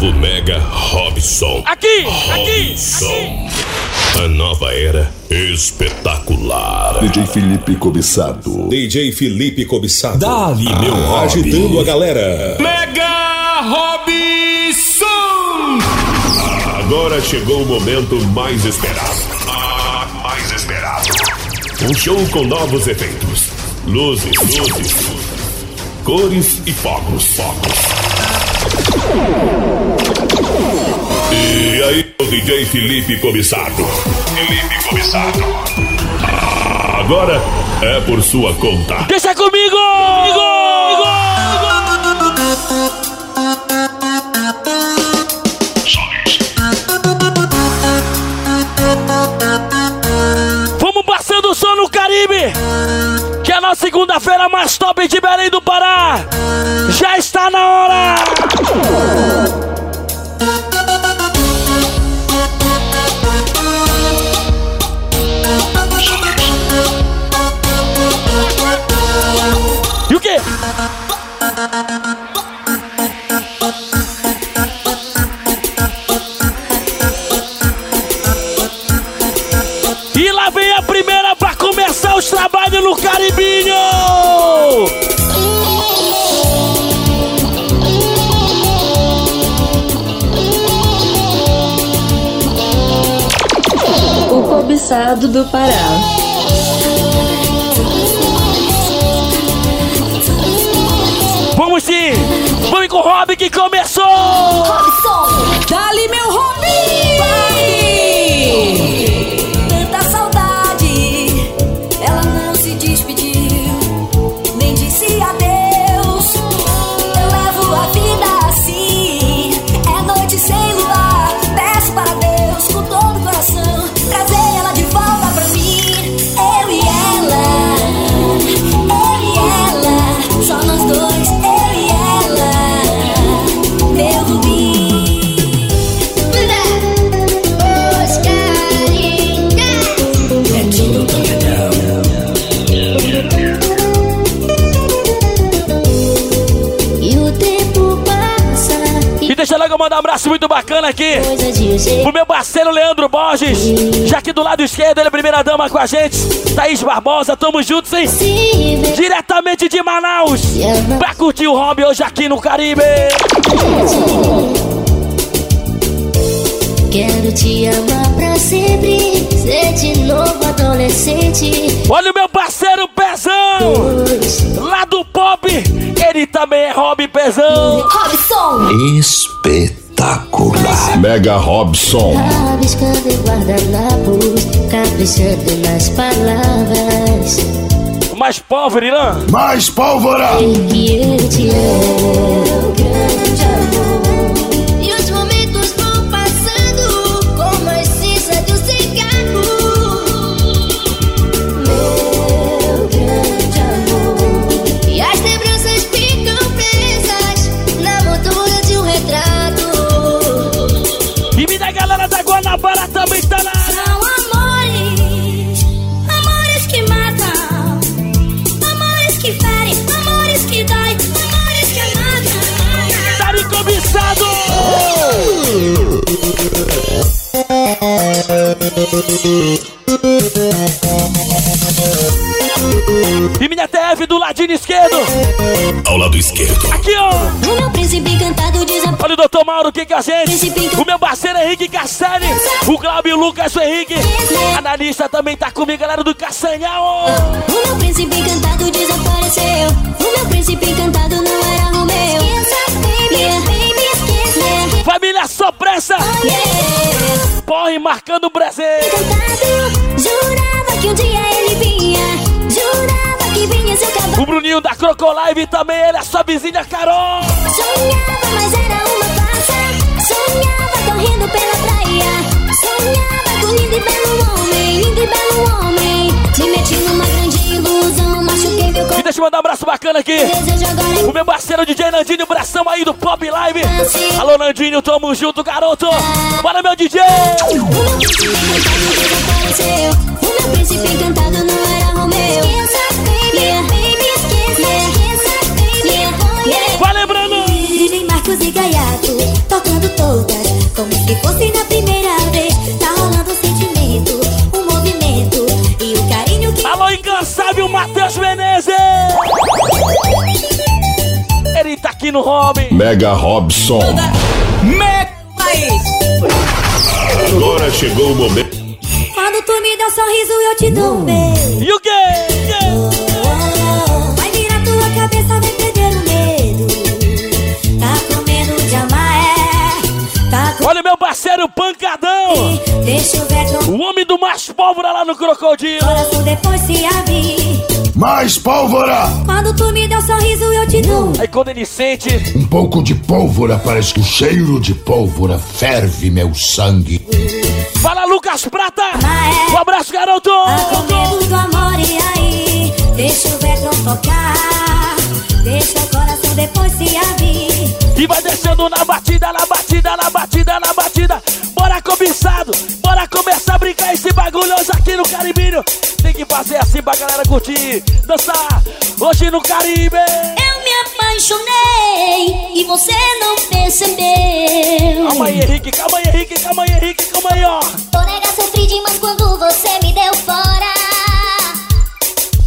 Novo Mega Robson. Aqui, Robson. aqui. A nova era espetacular. DJ Felipe Cobiçado. DJ Felipe Cobiçado. Dali, meu hobby. Agitando a galera. Mega Robson. Agora chegou o momento mais esperado. Ah, mais esperado. Um show com novos efeitos. Luzes, luzes, cores e fogos, fogos. E aí, o DJ Felipe Comissado. Felipe Comissado. Ah, agora é por sua conta. Deixa comigo! Vamos passando o som no Caribe! É na segunda-feira mais top de Belém do Pará! Já está na hora! E o quê? No Caribinho! O cobiçado do Pará. Vamos sim! Vamos com o Rob que começou! Dali aqui pro meu parceiro Leandro Borges. Já aqui do lado esquerdo, ele é primeira dama com a gente. Thaís Barbosa, tamo juntos, hein? Diretamente de Manaus. Pra curtir o hobby hoje aqui no Caribe. Quero te amar pra sempre, ser de novo adolescente. Olha o meu parceiro Pezão. Lá do pop, ele também é hobby Pezão. Robson! Espetacular. Mega Robson. rabiscando em guardanapos, caprichando nas palavras. Mais pobre, né? Mais pólvora. Sei que eu te amo, grande amor. Guanabara também tá na área. São amores, amores que matam, amores que ferem, amores que dói, amores que matam. Tá me cobiçado. E minha TF do ladinho esquerdo. Ao lado esquerdo. Aqui, ó. O meu príncipe encantado desapareceu. Olha o doutor Mauro, que que a gente? O meu parceiro Henrique Castelli. O Cláudio Lucas, o Henrique. Analista também tá comigo, galera do Caçanhal. O meu príncipe encantado desapareceu. O meu príncipe encantado não era o meu. Esqueça, baby, baby, esqueça. Família só pressa. Yeah. Porre marcando o Brasil. Encantado, O Bruninho da Crocolive também, ele é sua vizinha Carol. Sonhava, mas era uma farsa. Sonhava correndo pela praia. Sonhava com lindo e belo homem. Lindo e belo homem. Me meti numa grande ilusão. Machuquei meu E coração. deixa eu mandar um abraço bacana aqui. O meu parceiro DJ Nandinho, bração aí do Pop Live. Alô, Nandinho, tamo junto, garoto. Bora, meu DJ. O meu príncipe encantado desapareceu. O meu príncipe encantado aqui no Hobby. Mega Robson. Agora chegou o momento. Quando tu me dá um sorriso, eu te dou um beijo. E o quê? Vai virar tua cabeça, vai perder o medo. Tá com medo de amar, é. Tá com Olha meu parceiro Pancadão. O homem do mais pólvora lá no Crocodilo. coração depois se abrir. Mais pólvora! Quando tu me dá um sorriso, eu te dou. Aí quando ele sente, Um pouco de pólvora, parece que o cheiro de pólvora ferve meu sangue. fala Lucas Prata. Amar é. Um abraço, garoto. Tá com medo do amor, e aí? Deixa o vetro tocar. Deixa o coração depois se abrir. E vai descendo na batida, na batida, na batida, cobiçado, bora começar a brincar esse bagulho hoje aqui no Caribinho. Tem que fazer assim pra galera curtir, dançar hoje no Caribe. Eu me apaixonei e você não percebeu. Calma aí, Henrique, calma aí, Henrique, calma aí, Henrique, calma aí, ó. Tô nega, sofri demais quando você me deu fora.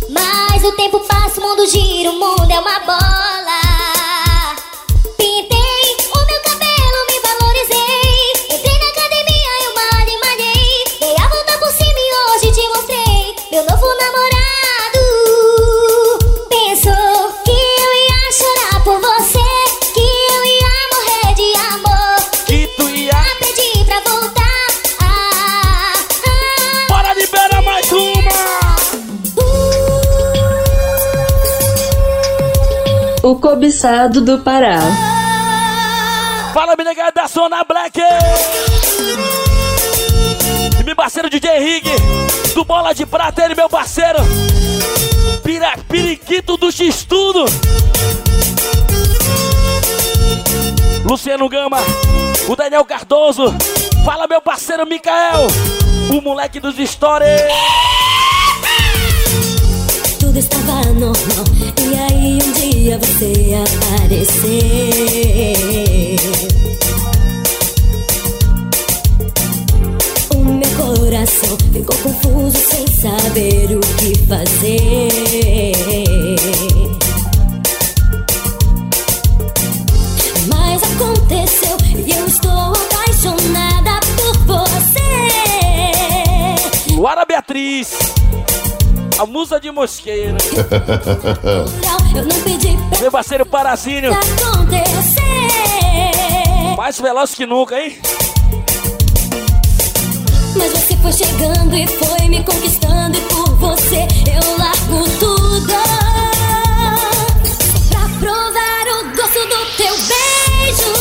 Mas o tempo passa, o mundo gira, o mundo é uma bola. O cobiçado do Pará. Fala, me negada da Zona Black. E meu parceiro DJ Henrique, do Bola de Prata, ele meu parceiro. Pira, periquito do X-Tudo. Luciano Gama, o Daniel Cardoso. Fala, meu parceiro Micael, o moleque dos stories. Tudo estava normal. E aí um dia você apareceu. O meu coração ficou confuso sem saber o que fazer. Mas aconteceu e eu estou apaixonada por você. Luara Beatriz, a musa de pra Meu parceiro Parazinho, mais veloz que nunca, hein? Mas você foi chegando e foi me conquistando E por você eu largo tudo. Pra provar o gosto do teu beijo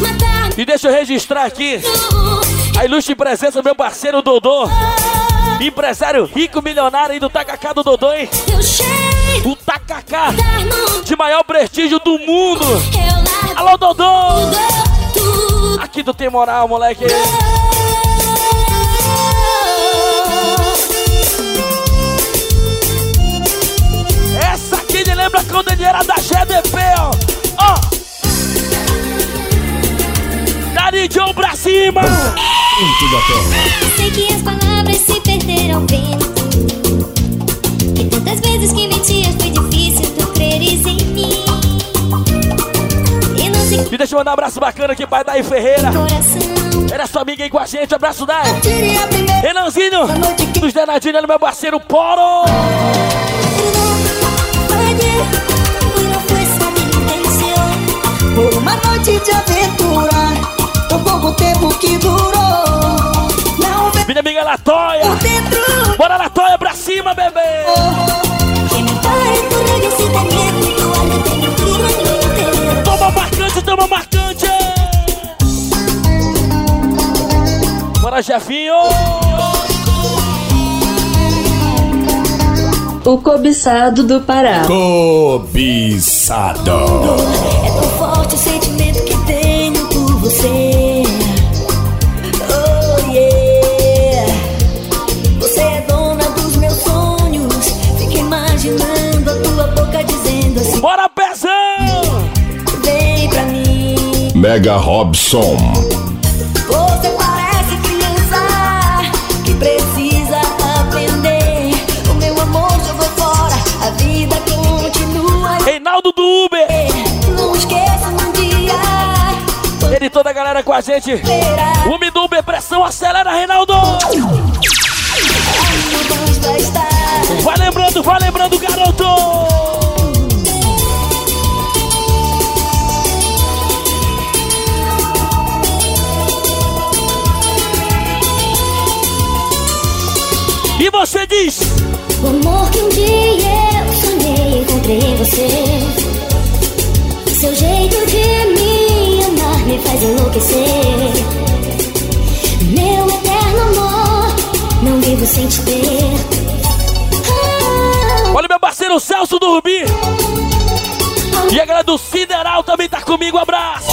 Matar E deixa eu registrar aqui a ilustre presença do meu parceiro Dodô. Empresário rico, milionário aí do Tacacá do Dodô, hein? O Tacacá de maior prestígio do mundo. Alô, Dodô! Aqui tu tem moral, moleque. Essa aqui me lembra quando ele era da GDP, ó. Ó. Dari John pra cima. Sei que as palavras se perderam ao vento. E tantas vezes que mentias foi difícil tu creres em mim. E não sei E deixa eu mandar um abraço bacana aqui pra Daí Ferreira. coração. Era sua amiga aí com a gente. Abraço, Dai. Renanzinho, dos danadinhos, meu parceiro Poro. Por uma noite de aventura pouco tempo que durou Não veio Minha amiga Latoia. dentro Bora, Latoia, pra cima, bebê. Toma marcante, toma marcante. Bora, Jefinho. O cobiçado do Pará. Cobiçado. É tão forte o sentimento que tenho por você. Mega Robson. Você parece criança que precisa aprender. O meu amor fora, a vida continua. Reinaldo do Uber. Não esqueça um dia. Ele e toda a galera com a gente. Do Uber, pressão acelera, Reinaldo. Vai lembrando, vai lembrando, garoto. O amor que um dia eu sonhei, encontrei em você. Seu jeito de me amar me faz enlouquecer. Meu eterno amor, não vivo sem te ter. Ah, Olha meu parceiro Celso do Rubi. E a galera do Sideral também tá comigo, abraço.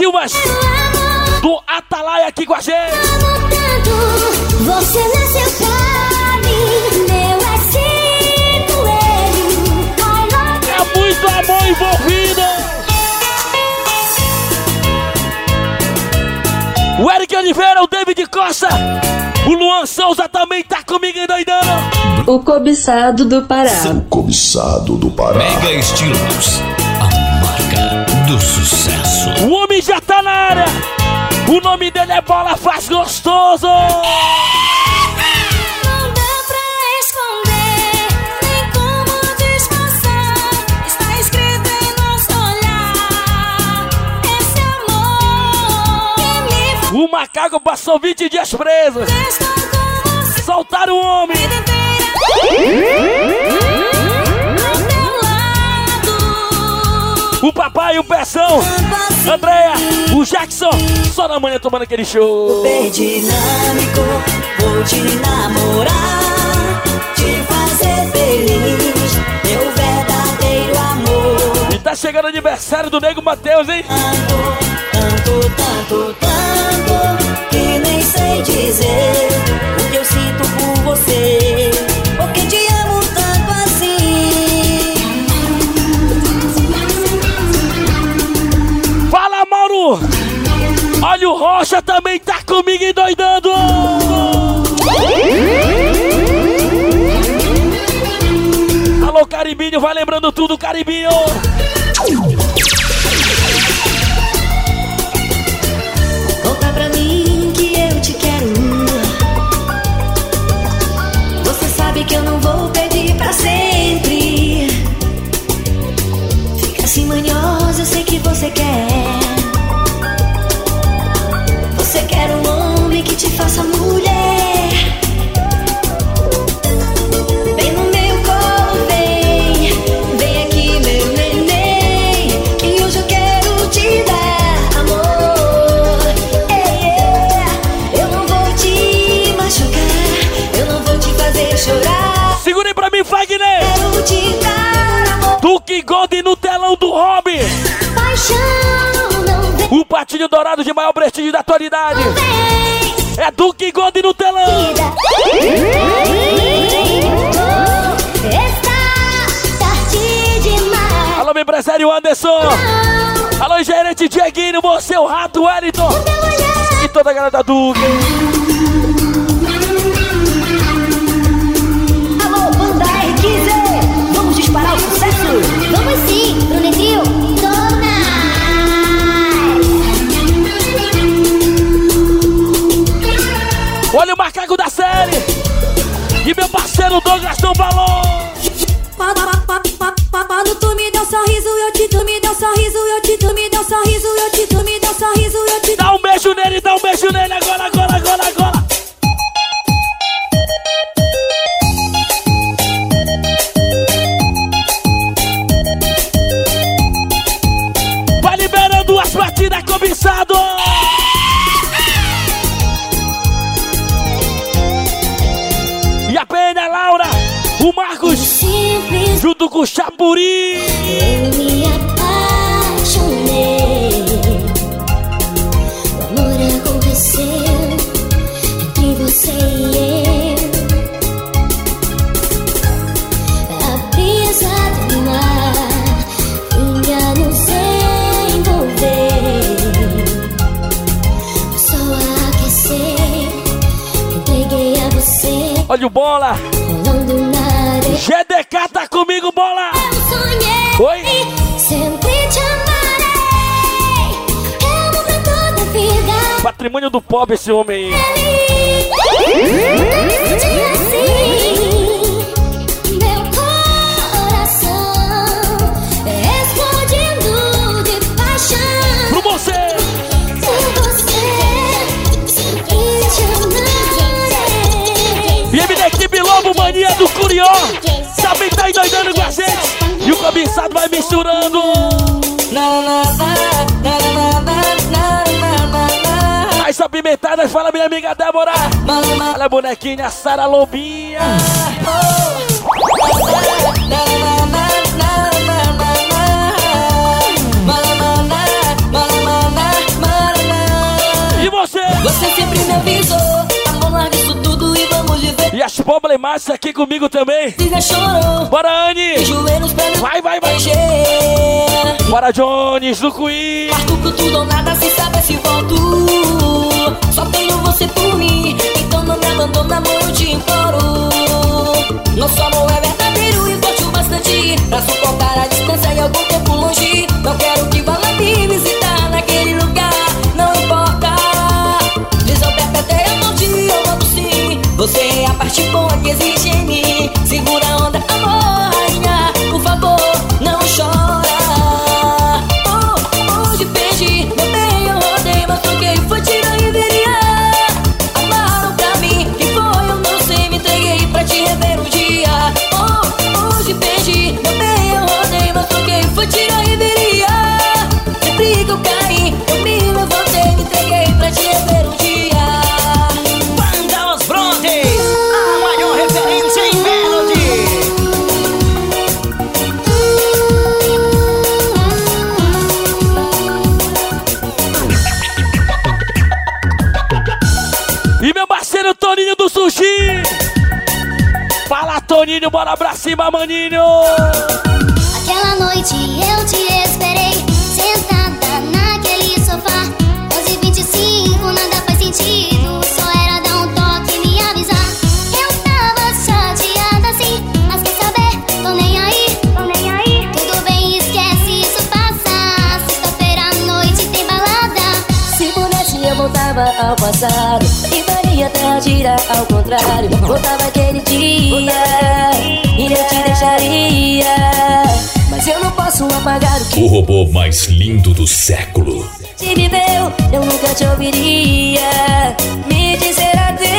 Silvas do Atalaia aqui com a gente. amo tanto, você nasceu pra mim, meu assim. I love you. É muito amor envolvido. O Eric Oliveira, o David Costa, o Luan Souza também tá comigo endoidando. O cobiçado do Pará. O cobiçado do Pará. Mega Estilos, do sucesso. O homem já tá na área. O nome dele é Bola Faz Gostoso. Não dá pra esconder, nem como disfarçar. Está escrito em nosso olhar. Esse amor O macaco passou 20 dias preso. estar com você Soltaram o homem. O papai, o Peção, Andréia, o Jackson. Só na manhã tomando aquele show. Super dinâmico, vou te namorar, te fazer feliz, meu verdadeiro amor. E tá chegando o aniversário do Nego Matheus, hein? Tanto, tanto, tanto, tanto, que nem sei dizer Olha o Rocha também tá comigo endoidando! Alô, Caribinho, vai lembrando tudo, Caribinho! Volta pra mim que eu te quero. Você sabe que eu não vou pedir pra sempre. Fica assim manhosa, eu sei que você quer. Duque Gold no telão do Hobby! O patinho dourado de maior prestígio da atualidade! É Duque Gold no telão! Alô, meu empresário Anderson! Alô, gerente Dieguinho, você, o Rato Wellington! E toda a galera da Duque! Olha o macaco da série! E meu parceiro Douglas São Valor! Quando tu me deu um sorriso, eu te tu me deu um sorriso, eu te tu me deu um sorriso, eu te tu me deu um sorriso, eu te Dá um beijo nele, dá um beijo nele agora, junto com o Chapuri! me apaixonei. O amor aconteceu você e eu. A nos envolver. Aquecer, entreguei Olha o bola. Tá comigo, bola. Eu sonhei. Oi. Sempre te amarei. Eu amo pra toda vida. Patrimônio do pobre esse homem aí. Nunca Também tá endoidando com a gente. E o cobiçado vai misturando. Mais apimentadas, fala minha amiga Débora. Olha a bonequinha Sara Lobinha. E você? Você sempre me avisou, amor, larga isso tudo viver. As problemáticas aqui comigo também. Se chorou, Bora, Anne. Vai, vai, vai. Bora, Jones do Queen. Parto pro tudo ou nada sem saber se volto. Só tenho você por mim, então não me abandona, amor, eu te imploro. Nosso amor é verdadeiro e forte o bastante pra suportar a distância e algum tempo longe. Não quero que vá lá me Você é a parte boa que existe em mim. Segura a onda, Bora pra cima, maninho. Aquela noite eu te esperei, sentada naquele sofá. 11h25, nada faz sentido. Só era dar um toque e me avisar. Eu tava chateada sim, mas quer saber? Tô nem aí, tô nem aí. Tudo bem, esquece, isso passa. Sexta-feira à noite tem balada. Se pudesse eu voltava ao passado Até girar ao contrário Voltava aquele dia E eu te deixaria Mas eu não posso apagar o que O robô mais lindo do século. te viveu Eu nunca te ouviria Me dizer adeus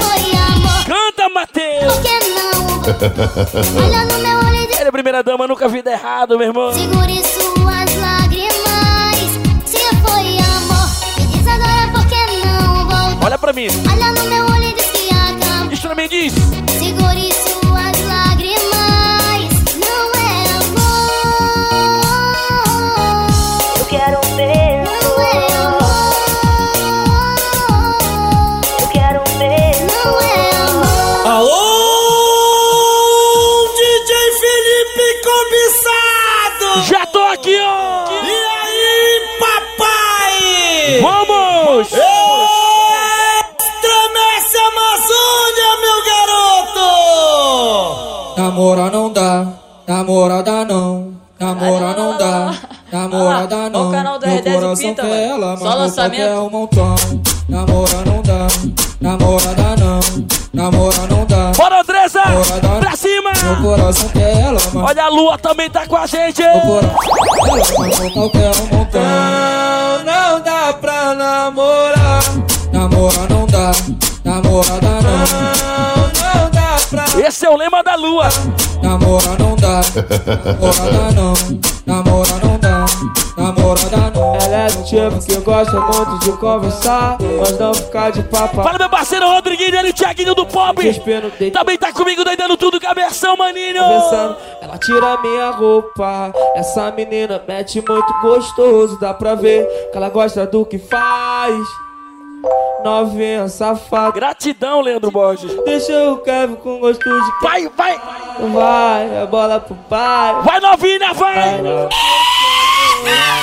Foi amor, Canta, Matheus. por que não? Olha no meu olho e diz. Ele é primeira dama, nunca vi dar errado, meu irmão. Segure suas Olha pra mim. Olha no meu namorada não, namora não dá, namorada não. o canal do Meu R10 coração quer ela, Só mas lançamento. quer um montão. Namora não dá, namorada não, namora não dá. Bora, Andressa. Pra cima. Meu coração quer ela, mas Olha, a lua também tá com a gente. meu coração ela, mas quer um montão. Não, não dá pra namorar, namora não dá, namorada não. Esse é o lema da lua. Namora não dá, namorada não, namora não dá, namorada não. Ela é do tipo que gosta muito de conversar, mas não ficar de papo. Fala, meu parceiro Rodriguinho, ele, o Thiaguinho do Pop. Também tá comigo, doidando tudo, cabeção, maninho. Ela tira minha roupa. Essa menina mete muito gostoso, dá pra ver que ela gosta do que faz. Novinha safada. Gratidão, Leandro Borges. Deixa o Kevin com gosto de. Vai, vai. Vai, a bola pro pai. Vai, novinha, vai.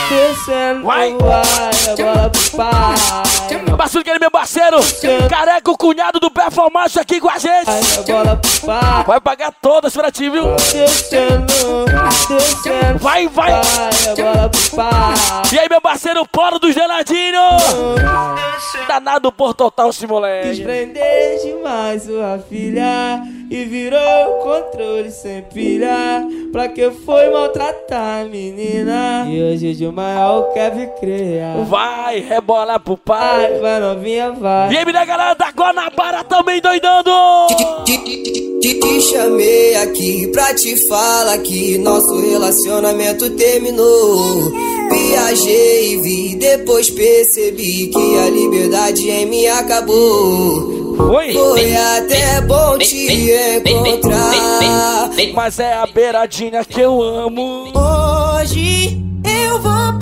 Descendo, Vai. vai, a bola pro pai. Parceiro que ele, meu parceiro. Careca, o cunhado do performance aqui com a gente. Vai pagar todas pra ti, viu? Vai, vai. E aí, meu parceiro, Poro do Geladinho. Danado por total, esse moleque. Quis prender demais sua filha e virou controle sem pilha. Pra que foi maltratar a menina? E hoje de maior quer criar. Vai, rebola pro pai. Vai, vai novinha, vai. Aí, minha galera da Guanabara também doidando. Te, te chamei aqui pra te falar que nosso relacionamento terminou. Viajei e vi, depois percebi que a liberdade em mim acabou. Oi. Foi até bom te encontrar. Mas é a beiradinha que eu amo. Hoje eu vou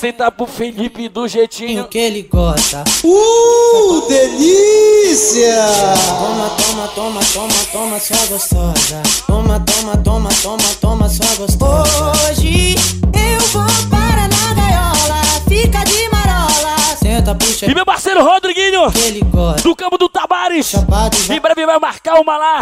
Senta pro Felipe do jeitinho que ele gosta. Uh, delícia! Toma, toma, toma, toma, toma, sua gostosa. Toma, toma, toma, toma, toma, sua gostosa. Hoje eu vou para na gaiola, fica de marola. Senta, puxa. E meu parceiro Rodriguinho, do Campo do Tabares. Chapado, Em breve vai marcar uma lá.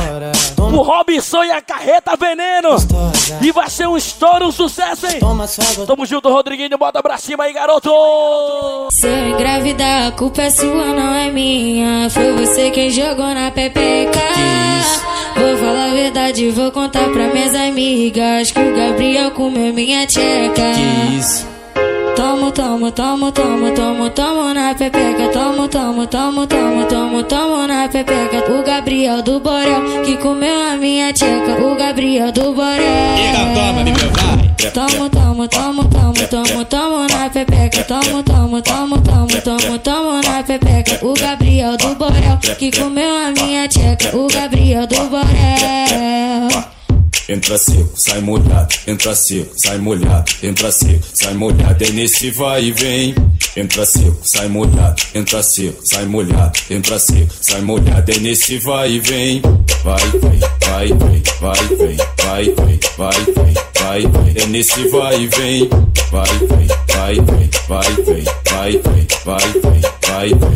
O Robinson e a Carreta Veneno. gostosa. E vai ser um estouro, um sucesso, hein? Toma, gostosa. Tamo junto, Rodriguinho. Bota pra cima aí, garoto. Se eu engravidar, a culpa é sua, não é minha. Foi você quem jogou na pepeca. Vou falar a verdade, vou contar pra minhas amigas que o Gabriel comeu minha tcheca. Tomo, tomo, tomo, tomo, tomo, tomo na pepeca. Tomo, tomo, tomo, tomo, tomo, tomo na pepeca. O Gabriel do Borel que comeu a minha tcheca. O Gabriel do Borel. toma, meu vai. Tomo, tomo, tomo, tomo, tomo, tomo na pepeca. Tomo, tomo, tomo, tomo, tomo, tomo na pepeca. O Gabriel do Borel que comeu a minha tcheca. O Gabriel do Borel. Entra seco, sai molhado, entra seco, sai molhado, entra seco, sai molhado, é nesse vai e vem. Entra seco, sai molhado, entra seco, sai molhado, entra seco, sai molhado, é nesse vai e vem. Vai, vem, vai, vem, vai, vem, vai, vem, vai, vem, vai, vem, é nesse vai e vem. Vai, vem, vai, vem, vai, vem, vai, vem, vai, vem, vai,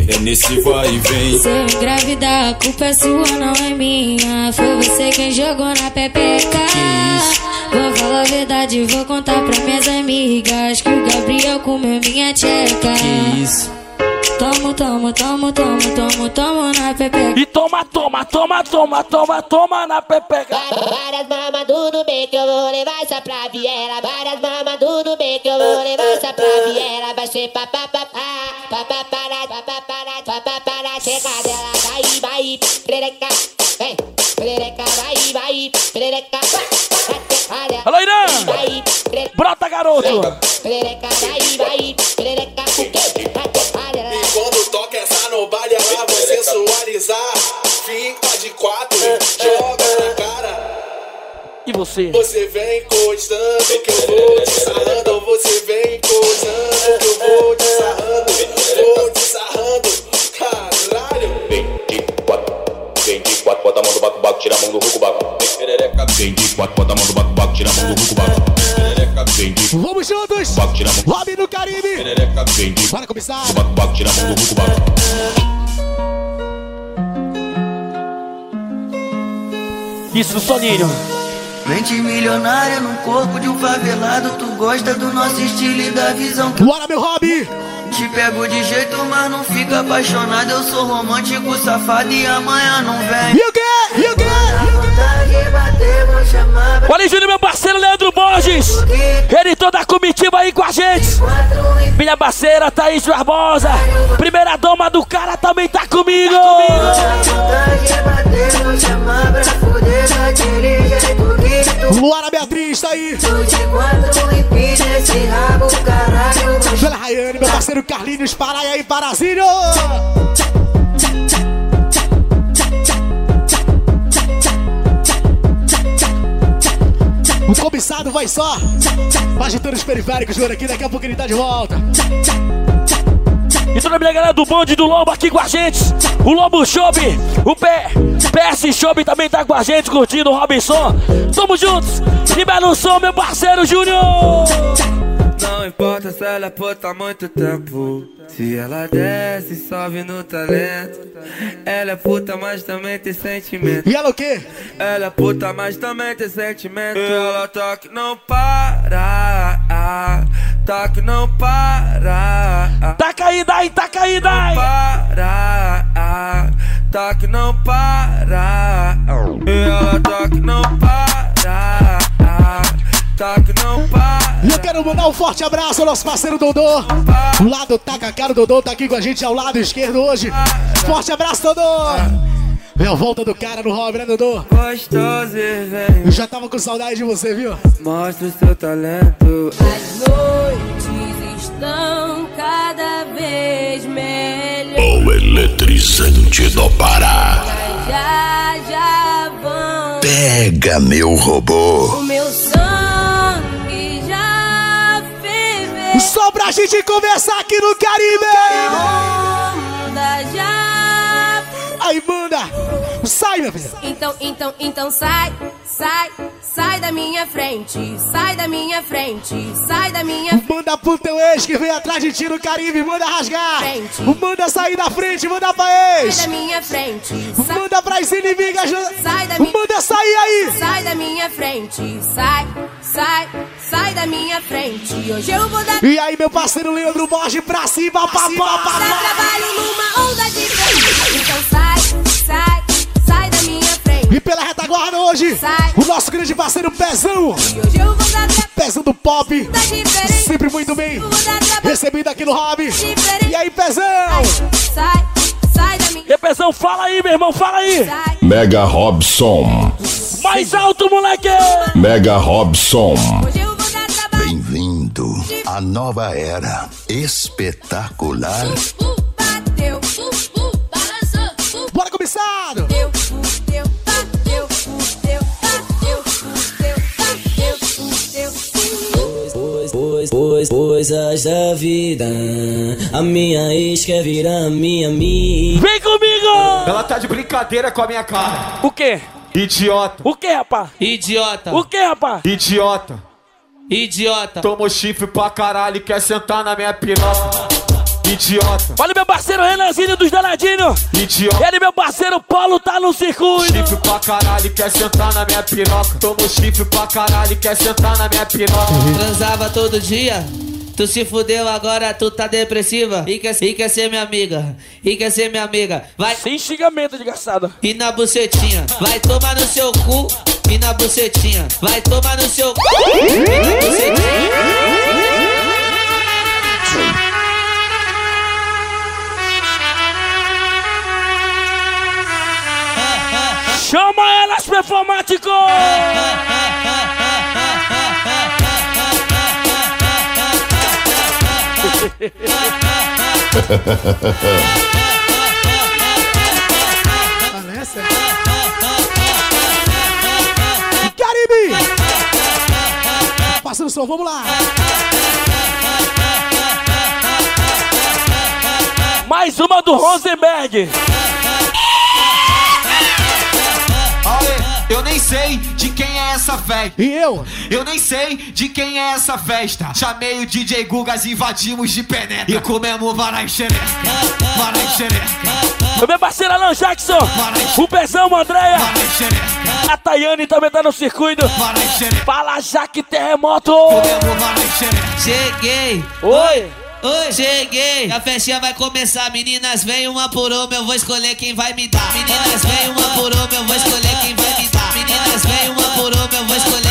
é nesse vai e vem. Se eu engravidar, a culpa é sua, não é minha. Foi você quem jogou na pepeca. Vou falar a verdade, vou contar pra minhas amigas que o Gabriel comeu minha tcheca. Tomo, tomo, tomo, tomo, tomo, tomo na pepeca. E toma, toma, toma, toma, toma, toma na pepeca. Várias mamas, tudo bem que eu vou levar essa pra viela. Várias mamas, tudo bem que eu vou levar essa pra viela. Vai ser papapá, papapá, papapá, papapá, chega dela. Vai, vai, perereca, vem, perereca, vai, vai, perereca. Alô, Irã! Brota, garoto! Perereca, vai, vai, perereca, o quê? E quando toca essa no baile, é pra você sensualizar. Fica de quatro, joga na cara. E você? Você vem encostando que eu vou te sarrando. Você vem encostando que eu vou te sarrando. Vou te sarrando, caralho. Vem de quatro, vem de quatro, bota a mão do baco, baco, tira a mão do ruco, baco. Vem de quatro, bota a mão do baco, baco, tira a mão do ruco, baco. Vamos juntos! Lobby no Caribe! Bora começar! baco, baco, tira a mão do ruco, baco. Isso, Soninho. Mente milionária no corpo de um favelado. Tu gosta do nosso estilo e da visão que Bora, meu hobby! te pego de jeito, mas não fica apaixonado. Eu sou romântico, safado e amanhã não vem. E o quê? E o quê? Olha, Júnior, meu parceiro Leandro Borges. Ele toda a comitiva aí com a gente. Minha parceira Thaís Barbosa. Primeira doma do cara também tá comigo. Luara Beatriz tá aí! Pela Rayane, meu parceiro Carlinhos Paraia aí, Parazinho! O cobiçado vai só agitando os periféricos por aqui, daqui a pouco ele tá de volta. E toda a minha galera do bonde do Lobo aqui com a gente. O Lobo Shop, o PS Shop também tá com a gente, curtindo o Robinson. Tamo juntos. Libera o som, meu parceiro Júnior. Não importa se ela é puta há muito tempo. Se ela desce, sobe no talento. Ela é puta, mas também tem sentimento. E ela o quê? Ela é puta, mas também tem sentimento. Ela tá que não para. Tá que não para. Tá caída aí, tá caída aí. Para. Tá que não para. Ela que não para. Tá que não para. E eu quero mandar um forte abraço ao nosso parceiro Dodô. O lado tá com a cara, o Dodô tá aqui com a gente ao lado esquerdo hoje. Forte abraço, Dodô. Vem a volta do cara no hobby, né, Dodô? Gostoso e vem. Eu já tava com saudade de você, viu? Mostra o seu talento. As noites estão cada vez melhor. O eletrizante do Pará. Já, já vão. Pega meu robô. O meu sangue gente conversar aqui no Caribe! Onda já. Aí, manda! Sai, meu filho! Então, então, então sai, sai, sai da minha frente, sai da minha frente, sai da minha Manda pro teu ex que vem atrás de ti no Caribe, manda rasgar! Frente. Manda sair da frente, manda pra Sai ex! da minha frente, sai, Manda pras inimigas! sai da minha Manda sair aí! Sai da minha frente, sai, sai, sai da minha frente. Hoje eu vou dar, E aí, meu parceiro Leandro Borges, pra cima, pra cima, dar trabalho numa onda diferente. Então sai, sai, sai da minha frente. E pela retaguarda hoje, Sai. o nosso grande parceiro Pezão, Hoje eu vou dar Pezão do Pop, diferente. sempre muito bem recebido aqui no Hobby. diferente. E aí, Pezão? Sai, sai Pezão, fala aí, meu irmão, fala aí. Mega Robson. Mais alto, moleque. Mega Robson. Bem-vindo à nova era espetacular. Bora, comissário! Coisas da vida. A minha ex quer virar minha amiga. Vem comigo. Ela tá de brincadeira com a minha cara. O quê? Idiota. O quê, rapaz? Idiota. O quê, rapaz? Idiota. Idiota. Tomou chifre pra caralho e quer sentar na minha piroca. Idiota. Olha meu parceiro Renanzinho dos Danadinhos. Idiota. Ele, meu parceiro Paulo, tá no circuito. Chifre pra caralho quer sentar na minha piroca. Tomou chifre pra caralho quer sentar na minha piroca. Transava todo dia. Tu se fudeu agora, tu tá depressiva e quer, e quer ser minha amiga. E quer ser minha amiga. Vai. Sem xingamento, desgraçada. E na bucetinha. Vai tomar no seu cu. E na bucetinha. Vai tomar no seu cu. E na bucetinha. Chama elas, performático! Tá nessa? Caribe! Passando som, vamos lá! Mais uma do Rosenberg. Eu nem sei de quem é essa festa. E eu? Eu nem sei de quem é essa festa. Chamei o DJ Gugas, invadimos de penetra. E comemos varai xereca. Varai xereca. Meu parceiro Alan Jackson. O Pezão, o Andréia. A Tayane também tá no circuito. Fala Jaque Terremoto. Cheguei. Oi. Oi, cheguei. A festinha vai começar. Meninas, vem uma por uma, eu vou escolher quem vai me dar. Meninas, vem uma por uma, eu vou escolher quem vai me dar. Meninas, vem uma por uma, eu vou escolher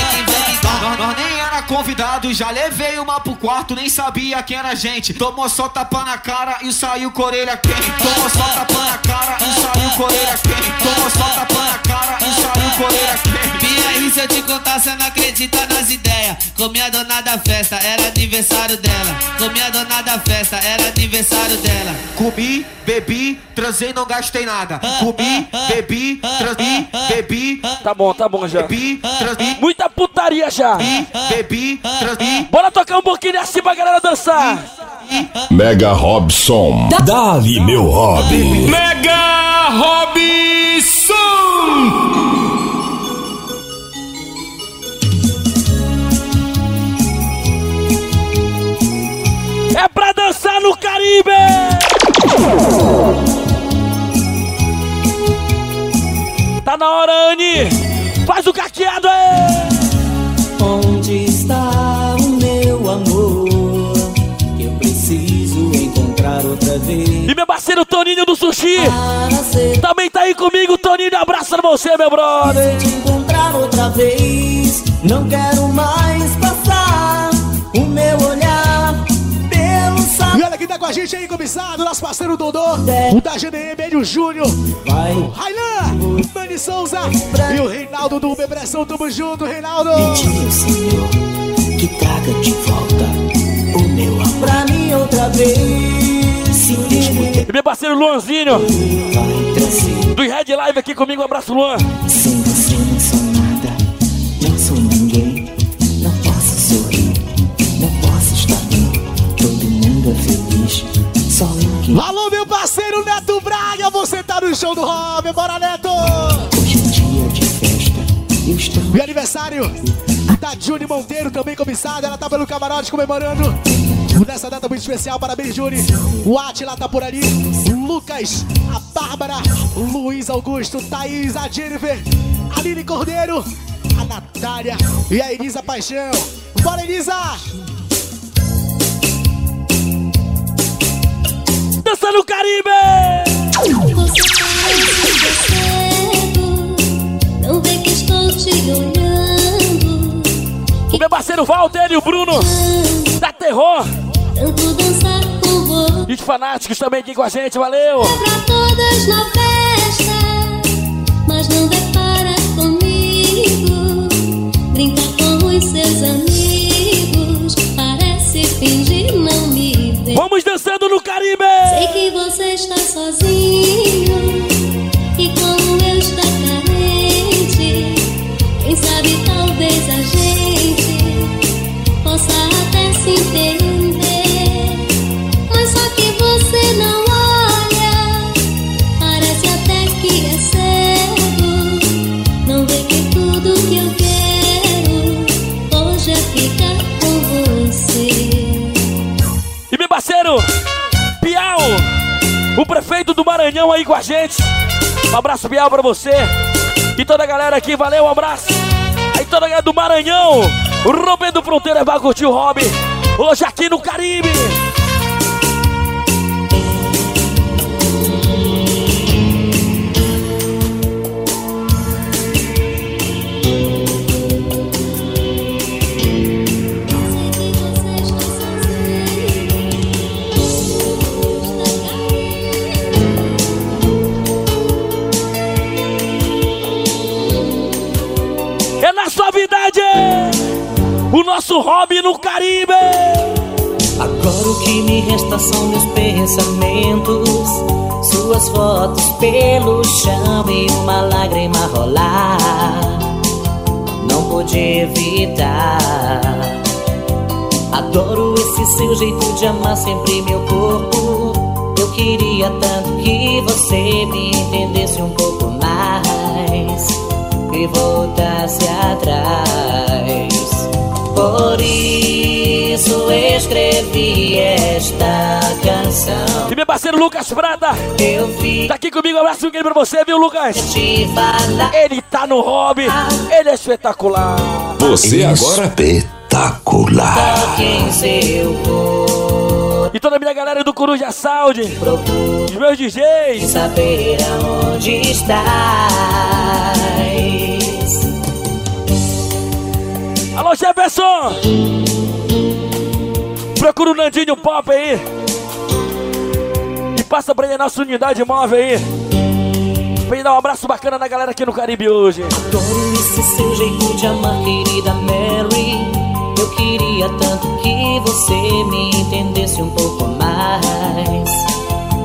convidado, já levei uma pro quarto, nem sabia quem era a gente. Tomou só tapa na cara e saiu com a orelha quente. Tomou só tapa na cara e saiu com a orelha quente. Tomou só tapa na cara e saiu com a orelha quente. E aí, se eu te contar, você não acredita nas ideias. Comi a dona da festa, era aniversário dela. Comi a dona da festa, era aniversário dela. Comi, bebi, transei, não gastei nada. Comi, bebi, transei, bebi. Tá bom, tá bom já. Bebi, transei. Muita putaria já. Bebi. Bora tocar um pouquinho assim pra galera dançar. Mega Robson. Dali, meu hobby. Mega você, meu brother. Te encontrar outra vez. Não quero mais passar o meu olhar pelo. E olha quem tá com a gente aí, comissário, nosso parceiro Dodô, o da GDM, ele, o Júnior, o Railan, o Dani Souza e o Reinaldo do Bebressão. Tamo junto, Reinaldo. Pediu, Senhor, que traga de volta o meu amor pra mim outra vez. E meu parceiro Luanzinho. Do Red Live aqui comigo. Um abraço, Luan. sem você não sou nada, não sou ninguém. Não posso sorrir, não posso estar bem. Todo mundo é feliz, só eu que. Alô, meu parceiro Neto Braga, você tá no show do Rob, bora Neto! Hoje é dia de festa, eu estou. E aniversário da Juni Monteiro, também comissária, ela tá pelo camarote comemorando. Nessa data muito especial, parabéns, Juni. O Atila tá por ali. Lucas, a Bárbara, Luiz Augusto, Thaís, a Jennifer, a Lili Cordeiro, a Natália e a Elisa Paixão. Bora, Elisa! Dança no Caribe! Não vê que estou te olhando. O meu parceiro Walter e o Bruno da Terror. Tanto dançar com você. E os fanáticos também aqui com a gente, valeu! Pra todas na Um abraço, Piau, pra você. E toda a galera aqui, valeu, um abraço. Aí toda a galera do Maranhão, rompendo fronteiras, vai curtir o hobby. Hoje aqui no Caribe. O nosso hobby no Caribe. Agora o que me resta são meus pensamentos. Suas fotos pelo chão e uma lágrima rolar. Não pude evitar. Adoro esse seu jeito de amar sempre meu corpo. Eu queria tanto que você me entendesse um pouco mais e voltasse atrás. Por isso escrevi esta canção. E meu parceiro Lucas Prata. Eu vi. Tá aqui comigo, um abraço aqui pra você, viu, Lucas? Te falar. Ele tá no hobby, ele é espetacular. Você agora espetacular. Toque em seu corpo. E toda a minha galera do Coruja Sound, os meus DJs. Saber aonde estás. Alô, Jefferson! Procura o Nandinho Pop aí. E passa pra ele a nossa unidade móvel aí. Ele dar um abraço bacana na galera aqui no Caribe hoje. Adoro esse seu jeito de amar, querida Mary. Eu queria tanto que você me entendesse um pouco mais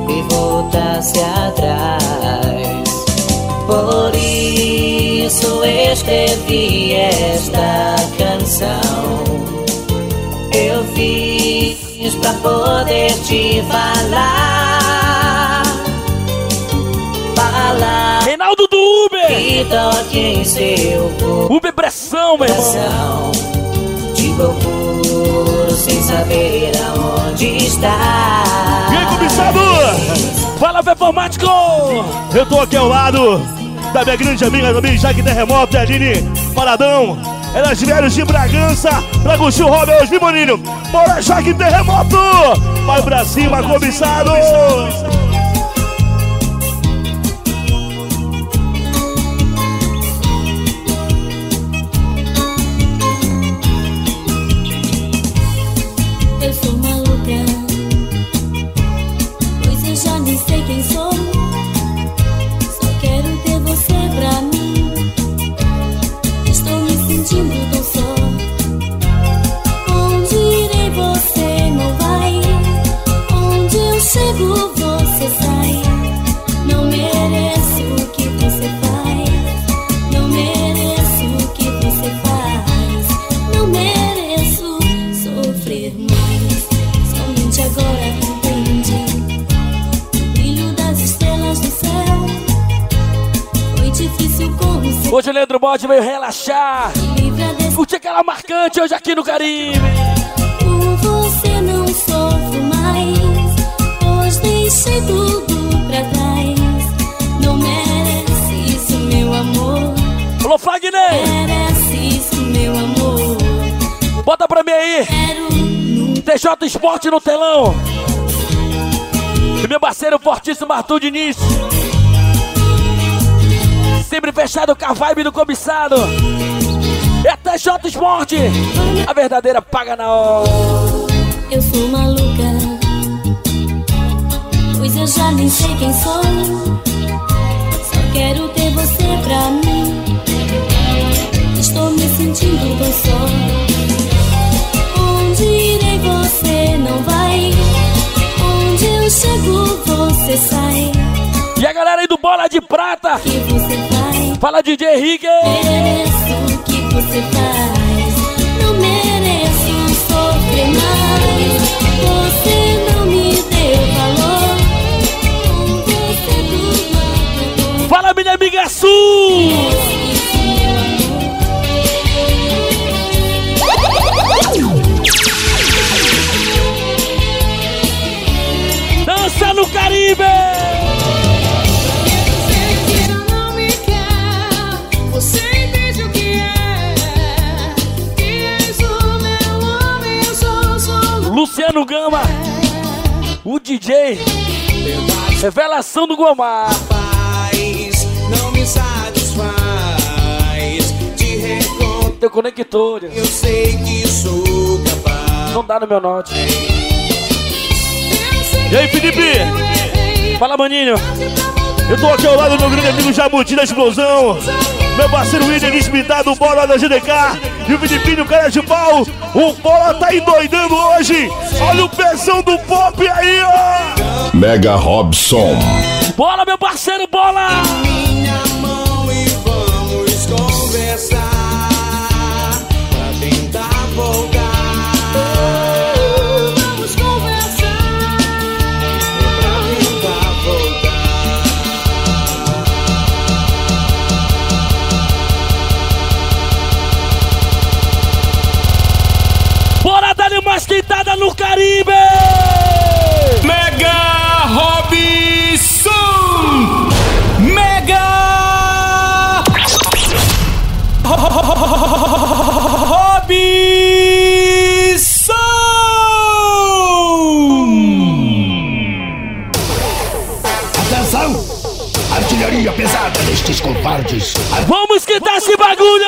e voltasse atrás. Por isso escrevi esta canção. Eu fiz pra poder te falar. Falar. Reinaldo do Uber! Que toque em seu corpo. Uber pressão, meu irmão. Procuro sem saber aonde está. E aí, comissário? Fala, Performático! Eu tô aqui ao lado Da minha grande amiga também, Jaque Terremoto e Aline Paradão. Elas vieram de Bragança pra curtir o Robert Osmi. Bora, Jaque Terremoto! Vai pra cima, cobiçado! Eu Hoje o Leandro Bode veio relaxar. Curte aquela marcante hoje aqui no Caribe. Por você não sofro mais, pois deixei tudo pra trás. Não merece isso, meu amor. Alô, Fagner! Merece isso, meu amor. Bota pra mim aí. TJ Esporte no telão. E meu parceiro fortíssimo Arthur Diniz. Sempre fechado com a vibe do cobiçado. É TJ Esporte. A verdadeira paga na hora. Eu sou maluca, pois eu já nem sei quem sou. Só quero ter você pra mim. Estou me sentindo tão só. Onde irei você não vai? Onde eu chego você sai. E a galera aí do Bola de Prata. Fala DJ Henrique. Mereço o que você faz. Não mereço sofrer mais. Você não me deu valor. Você tudo. Fala, minha amiga Sul. Dança no Caribe. Luciano Gama. O DJ. Revelação do Gomar. não me satisfaz. Teu conector. eu sei que sou capaz. Não dá no meu note. E aí, Felipe? Fala, maninho. Eu tô aqui ao lado do meu grande amigo Jabuti da Explosão. Meu parceiro William Limitado, bola da GDK. E o Filipinho, cara de pau. O bola tá endoidando hoje. Olha o pezão do pop aí, ó. Mega Robson. Bola, meu parceiro, bola. Caribe. Mega Robson! Mega Robson! Atenção! Artilharia pesada nestes covardes. Ar- Vamos esquentar esse bagulho.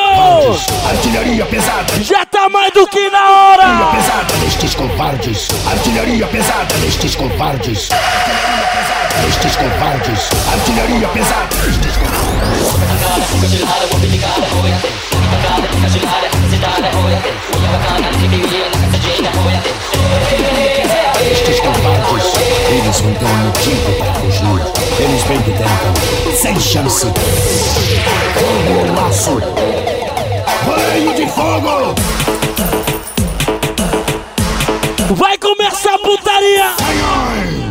Artilharia pesada. Já tá mais do que na hora. Artilharia pesada nestes covardes. Artilharia pesada nestes covardes. Nestes covardes. Artilharia pesada nestes Estes covardes, eles não têm motivo para fugir. Eles bem que tentam, sem chance. Fogo ao laço. De fogo! Vai começar a putaria.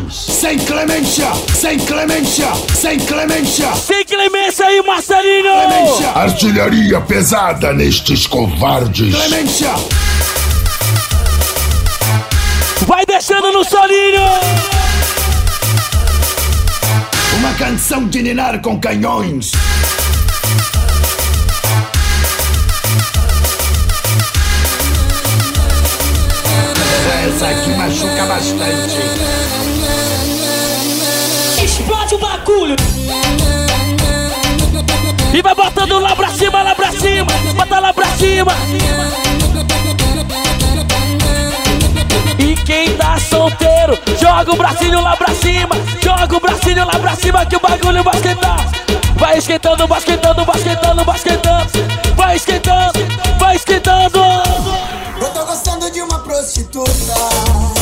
Sem clemência! Sem clemência! Sem clemência! Sem clemência aí, Marcelinho! Clemência! Artilharia pesada nestes covardes! Clemência! Vai deixando no solinho! Uma canção de ninar com canhões! Machuca bastante. Explode o bagulho. E vai botando lá pra cima, lá pra cima. Bota lá pra cima. E quem tá solteiro, joga o bracinho lá pra cima. Joga o bracinho lá pra cima que o bagulho vai esquentar. Vai esquentando, vai esquentando, vai esquentando, vai esquentando. Vai esquentando, vai esquentando. Eu tô gostando de uma prostituta.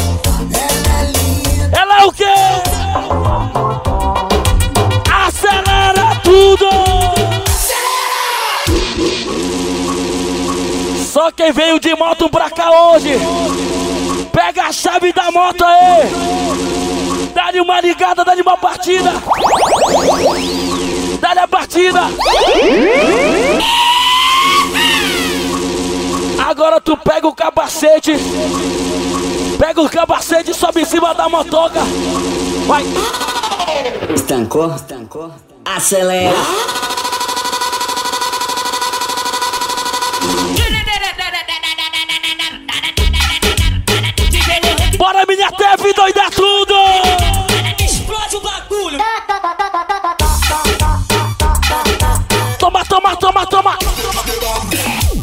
Quem veio de moto pra cá hoje, pega a chave da moto aí! Dá-lhe uma ligada, dá-lhe uma partida! Dá-lhe a partida! Agora tu pega o capacete, pega o capacete e sobe em cima da motoca. Vai! Estancou? Estancou? Acelera. Bora, minha TV, doida tudo! Explode o bagulho. Toma, toma, toma, toma!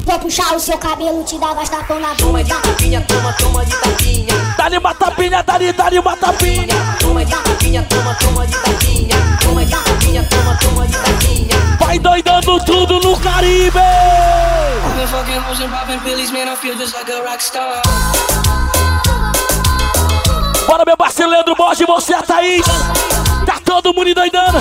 Vou puxar o seu cabelo, te dar gastapão na bunda. Tapinha, toma, toma de tapinha. Dá-lhe uma tapinha, dá-lhe, dá-lhe uma tapinha! Toma de tapinha, toma, toma de tapinha. Toma de tapinha, toma, toma de tapinha. Vai doidando tudo no Caribe! I've been fucking hoes and popping pillies, man. I feel just like a rock star. Bora, meu parceiro Leandro Borges, você e a Thaís! Tá todo mundo doidando!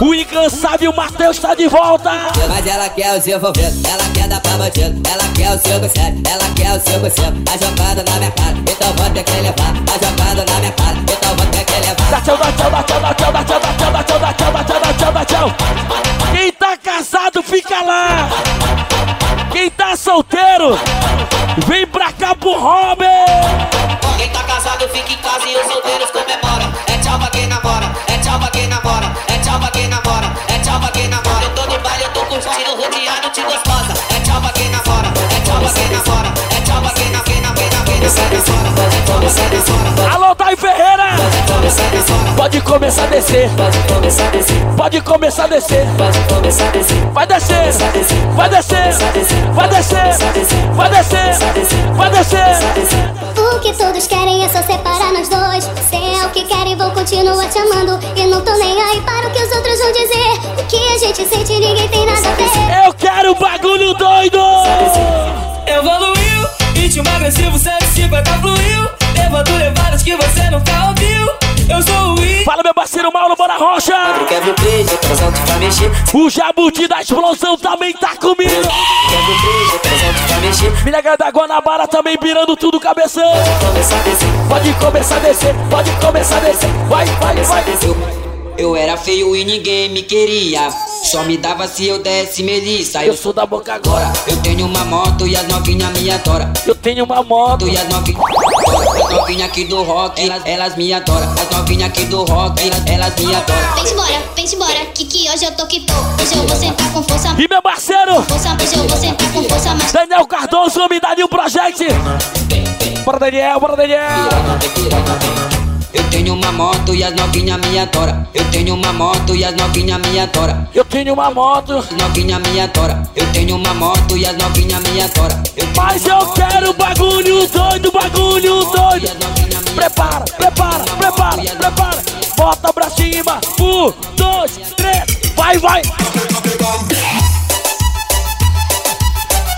O incansável Matheus tá de volta! Mas ela quer o seu envolvido, ela quer dar pra bandido, ela quer o seu gostado, ela quer o seu gostado. A jogada na minha cara, então vou ter que levar. A jogada na minha cara, então vou ter que levar. Dá tchau, dá tchau, dá tchau, dá tchau, dá tchau, dá tchau, dá tchau, dá tchau, dá tchau, dá tchau, dá tchau. Quem tá casado, fica lá! Quem tá solteiro, vem pra cá pro Robin! Quem tá casado fica em casa e os solteiros comemora. É tchau pra quem namora, é tchau pra quem namora, é tchau pra quem namora, é tchau pra quem namora. Eu tô de baile, eu tô curtindo, rodeado de gostosa. É tchau pra quem namora, é tchau pra quem namora, é tchau pra quem namora, quem namora, quem namora. Alô, Thay Ferreira! Pode começar a descer. Pode começar a descer. Vai descer. Vai descer. Vai descer. Vai descer. Vai descer. O que todos querem é só separar nós dois. Você é o que quer e vou continuar te amando. E não tô nem aí para o que os outros vão dizer. O que a gente sente, ninguém tem nada a ver. Eu quero bagulho doido. Evoluiu, ritmo agressivo 150 fluiu. Levando levadas que você nunca ouviu. Eu sou o I. Fala, meu parceiro Mauro Bora Rocha. Quebra o beijo, tu vai mexer. O Jabuti da explosão também tá comigo. Quebra o beijo, tu vai mexer. Milha da Guanabara também pirando tudo cabeção. Começar a descer. Pode começar a descer. Pode começar a descer. Vai, vai, vai. Eu era feio e ninguém me queria. Só me dava se eu desse melissa. Eu sou da boca agora. Eu tenho uma moto e as novinhas me adoram. Eu tenho uma moto e as novinhas. As novinhas aqui do rock, elas, elas me adoram. As novinhas aqui do rock, elas, elas me adoram. Vem embora, vem embora, que que hoje eu tô que tô. Hoje eu vou sentar com força. E meu parceiro, Força, hoje eu vou sentar com força, mas Daniel Cardoso, me dá um Project. Bora, Daniel, bora, Daniel. Eu tenho uma moto e as novinhas me adoram. Eu tenho uma moto e as novinhas me adoram. Eu tenho uma moto. As novinhas me adoram. Eu tenho uma moto e as novinhas me adoram. Eu Mas eu quero bagulho doido, bagulho doido. Prepara, prepara, prepara, prepara. Bota pra cima. Um, dois, três. Vai, vai.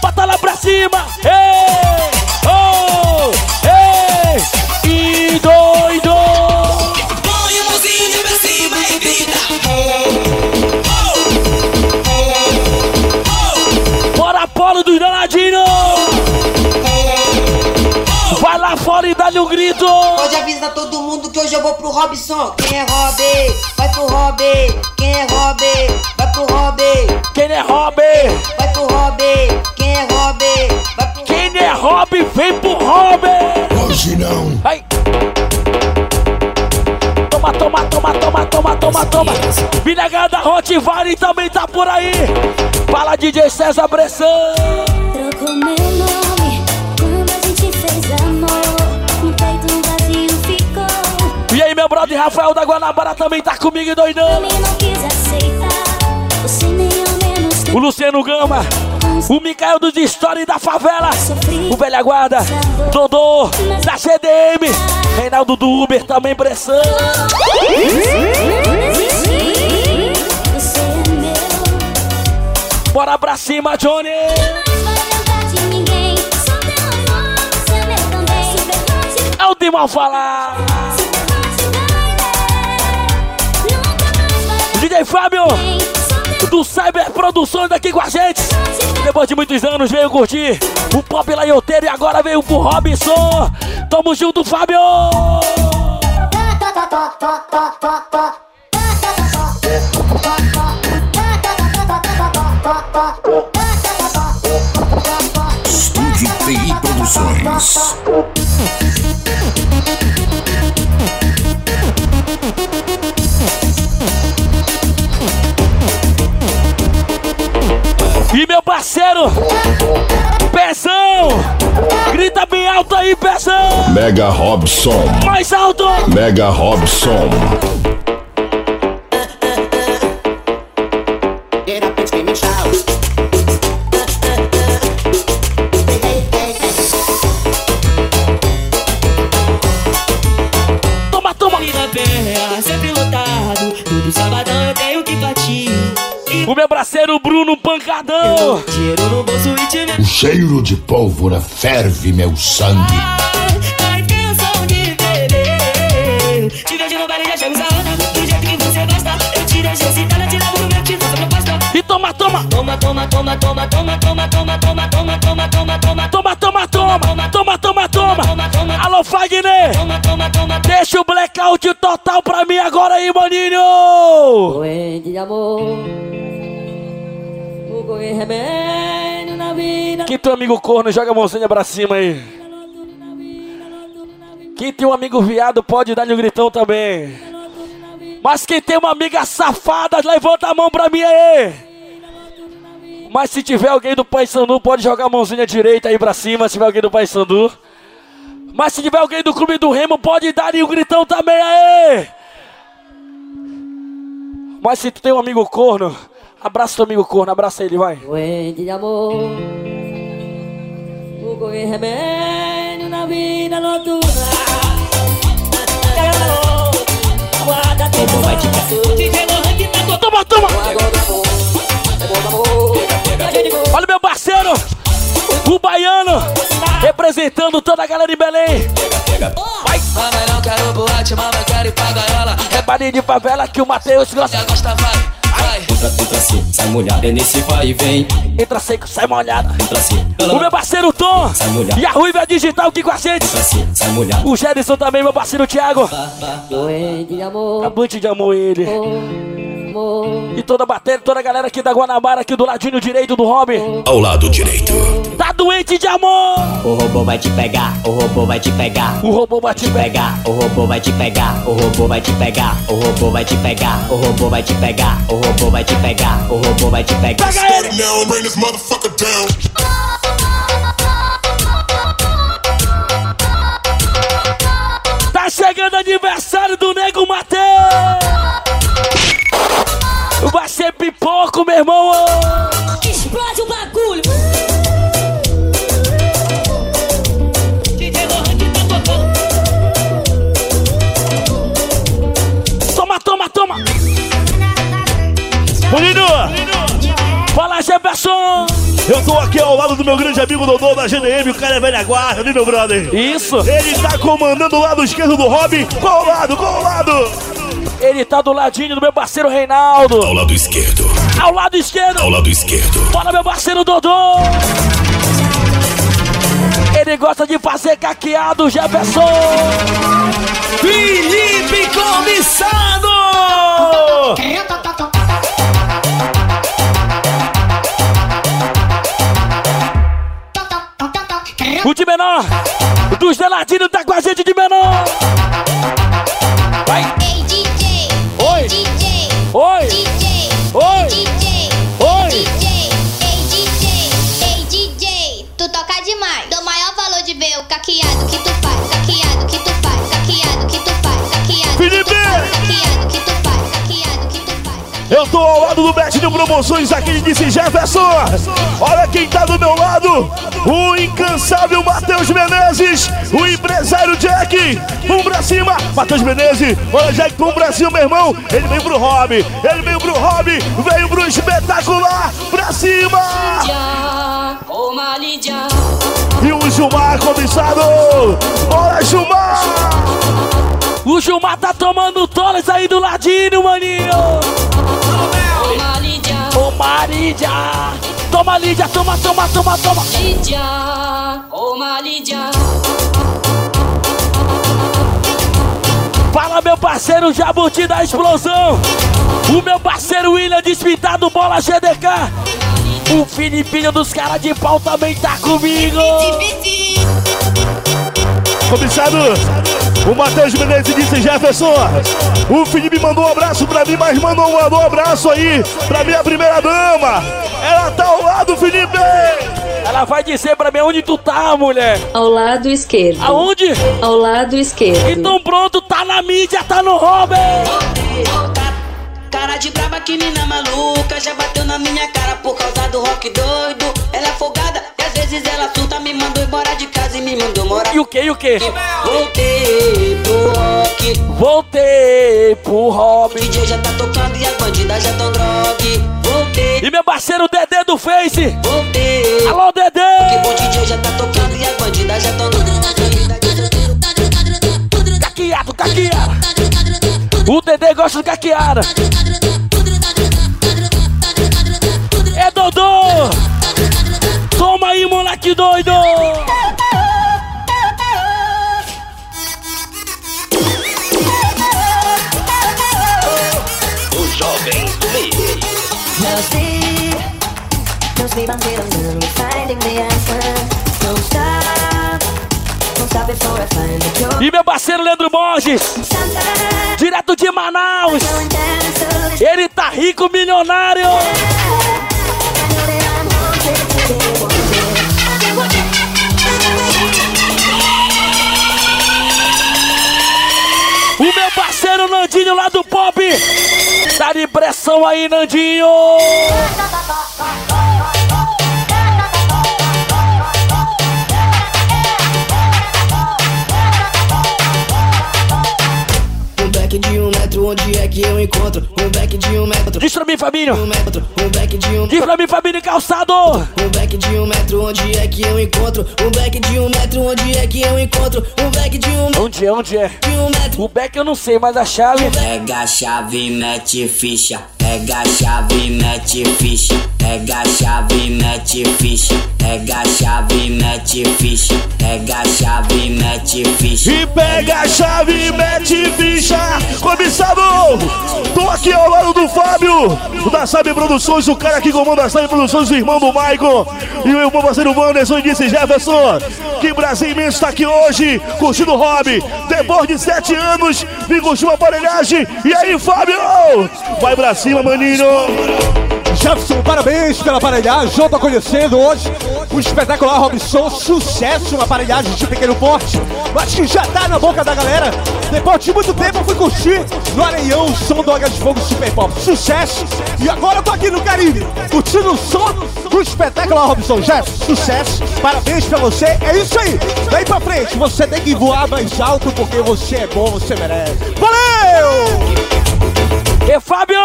Bota lá pra cima. Ei, oh, ei. E doido. Bora, Polo dos Danadinhos. Vai lá fora e dá-lhe um grito. Pode avisar todo mundo que hoje eu vou pro Robson. Quem é Rob? Vai pro Rob. Quem é Rob? Vai pro Rob. Quem é Rob? Vai pro Rob. Quem é Rob? Vai pro Quem é Rob, vem pro Rob. Hoje não. Ai toma, toma, toma, toma, toma, toma, toma. Vinegada Hot Vale também tá por aí. Fala DJ César Pressão. Trocou meu nome E aí, meu brother Rafael da Guanabara também tá comigo, doidão. Também não quis aceitar. Você nem o Luciano Gama, o Mikael dos Story da Favela, o Velha Guarda, Dodô, da CDM, Reinaldo do Uber também pressão. Bora pra cima, Johnny! é É o de mal falar. DJ Fábio, do Cyber Produções aqui com a gente. Depois de muitos anos veio curtir o Pop Laioteiro e agora veio pro Robson. Tamo junto, Fábio! Alto aí, Pezão! Mega Robson. Mais alto! Mega Robson. Toma, toma! Vida perreia, sempre lotado. Todo sabadão eu tenho que partir. O meu parceiro Bruno Pancadão! Dinheiro no O cheiro de pólvora ferve meu sangue. E toma, toma! Toma, toma, toma, toma, toma, toma, toma, toma, toma, toma, toma, toma. Toma, toma, toma! Toma, toma, toma! Alô, Fagner! Deixa o blackout total pra mim agora aí, maninho! Doente de amor. O na vida. Quem tem um amigo corno, joga a mãozinha pra cima aí. Quem tem um amigo viado, pode dar-lhe um gritão também. Mas quem tem uma amiga safada, levanta a mão pra mim aí. Mas se tiver alguém do Pai Sandu, pode jogar a mãozinha direita aí pra cima, se tiver alguém do Pai Sandu. Mas se tiver alguém do Clube do Remo, pode dar-lhe um gritão também aí. Mas se tu tem um amigo corno, abraça teu amigo corno, abraça ele, vai. Doente de amor. O correr remédio na vida noturna. Como vai te Toma, toma! Olha o meu parceiro, o baiano, representando toda a galera de Belém. Vai! Mamãe não quero boate, mamãe quero ir pra gaiola. É baile de favela que o Matheus gosta. Gosta, vai, vai. Entra, entra assim, sai molhado. É nesse vai e vem. Entra seco, sai molhada. Entra assim, O meu parceiro Tom sai molhado. e a Ruiva Digital aqui com a gente. Entra assim, sai molhado. O Gerson também, meu parceiro Thiago. Doente de amor. Abante de amor ele. E toda a bateria, toda a galera aqui da Guanabara, aqui do ladinho direito do Robin. Ao lado direito. Tá doente de amor! O robô vai te pegar, o robô vai te pegar. O robô vai te pegar, o robô vai te pegar, o robô vai te pegar, o robô vai te pegar, o robô vai te pegar, o robô vai te pegar, o robô vai te pegar. Pega ele! Now bring this motherfucker down. Tá chegando aniversário do Nego Mateus! Vai ser pipoco, meu irmão! Explode o bagulho. Toma, toma, toma! Boninho, Fala, Jefferson! eu tô aqui ao lado do meu grande amigo Dodô da GDM, o cara é velha guarda, né, meu brother? Isso! Ele tá comandando o lado esquerdo do Robin. Qual lado? Qual lado? Ele tá do ladinho do meu parceiro Reinaldo! Ao lado esquerdo. Ao lado esquerdo! Ao lado esquerdo. Bora, meu parceiro Dodô! Ele gosta de fazer caqueado, Jefferson! Felipe Comissado! O de menor! Dos Delatinos tá com a gente de menor! Vai! DJ! Oi! DJ! Oi! DJ! Oi! DJ! Ei, DJ! Ei, DJ! Tu toca demais! Dou maior valor de ver o caqueado que tu faz, Eu tô ao lado do Betinho Promoções aqui de Disse Jefferson. Olha quem tá do meu lado. O incansável Matheus Menezes. O empresário Jack. Um pra cima. Matheus Menezes. Olha, Jack, um pra cima, meu irmão. Ele veio pro hobby. Ele veio pro hobby. Veio pro espetacular. Pra cima. E o Gilmar cobiçado. Bora, Gilmar. O Gilmar tá tomando tolas aí do ladinho, maninho. Ô Marídia. Toma, Lídia, toma, toma, toma, toma. Lídia, ô Lídia. Fala, meu parceiro Jabuti da explosão. O meu parceiro William Despintado Bola GDK. O Filipinho dos caras de pau também tá comigo. Cobiçado. O Matheus Menezes disse Jefferson. O Felipe mandou um abraço pra mim, mas mandou, um abraço aí pra minha primeira dama. Ela tá ao lado, Felipe. Ela vai dizer pra mim onde tu tá, mulher. Ao lado esquerdo. Aonde? Ao lado esquerdo. Então pronto, tá na mídia, tá no Robin. Cara de braba que mina maluca Já bateu na minha cara por causa do rock doido Ela é folgada vezes ela surta Me mandou embora de casa e me mandou morar. E o que, e o que? Voltei pro rock. Voltei pro hobby DJ já tá tocando e as bandidas já tão drogue. Voltei. E meu parceiro Dedê do Face. Voltei. Alô, Dedê! Que o DJ já tá tocando e as bandidas já tão Caqueado, caqueado. O Dedê gosta de caqueada parceiro Leandro Borges Direto de Manaus. Ele tá rico, milionário. O meu parceiro Nandinho lá do Pop Tá de pressão aí, Nandinho que eu encontro? Um back de um metro Diz pra mim, Fabinho Um metro, um back de um Diz pra mim, Fabinho Calçado Um back de um metro, onde é que eu encontro? Um back de um metro, onde é que eu encontro? Um back de um Onde é, onde é? De um metro O back eu não sei, mas a chave Pega a chave, mete ficha. Pega a chave, mete ficha. Pega a chave, mete ficha. Pega a chave, mete ficha. Pega a chave, mete ficha. E pega a chave mete ficha. Cobiçado. Tô aqui ao lado do Fábio, da Sabe Produções, o cara que comanda a Sabe Produções, o irmão do Maicon. E o meu parceiro Wanderson disse Jefferson. Que Brasil imenso tá aqui hoje, curtindo o hobby. Depois de sete anos, me curtiu uma aparelhagem. E aí, Fábio? Vai pra cima, maninho. Jefferson, parabéns pela aparelhagem. Eu tô conhecendo hoje o espetacular Robson. Sucesso na aparelhagem de pequeno porte. Acho que já tá na boca da galera. Depois de muito tempo, eu fui curtir no Areião o som do H de Fogo Super Pop. Sucesso! E agora eu tô aqui no Caribe, curtindo o som do espetacular Robson. Jefferson, sucesso. Parabéns pra você. É isso aí. Daí pra frente, você tem que voar mais alto porque você é bom, você merece. Valeu! E Fábio!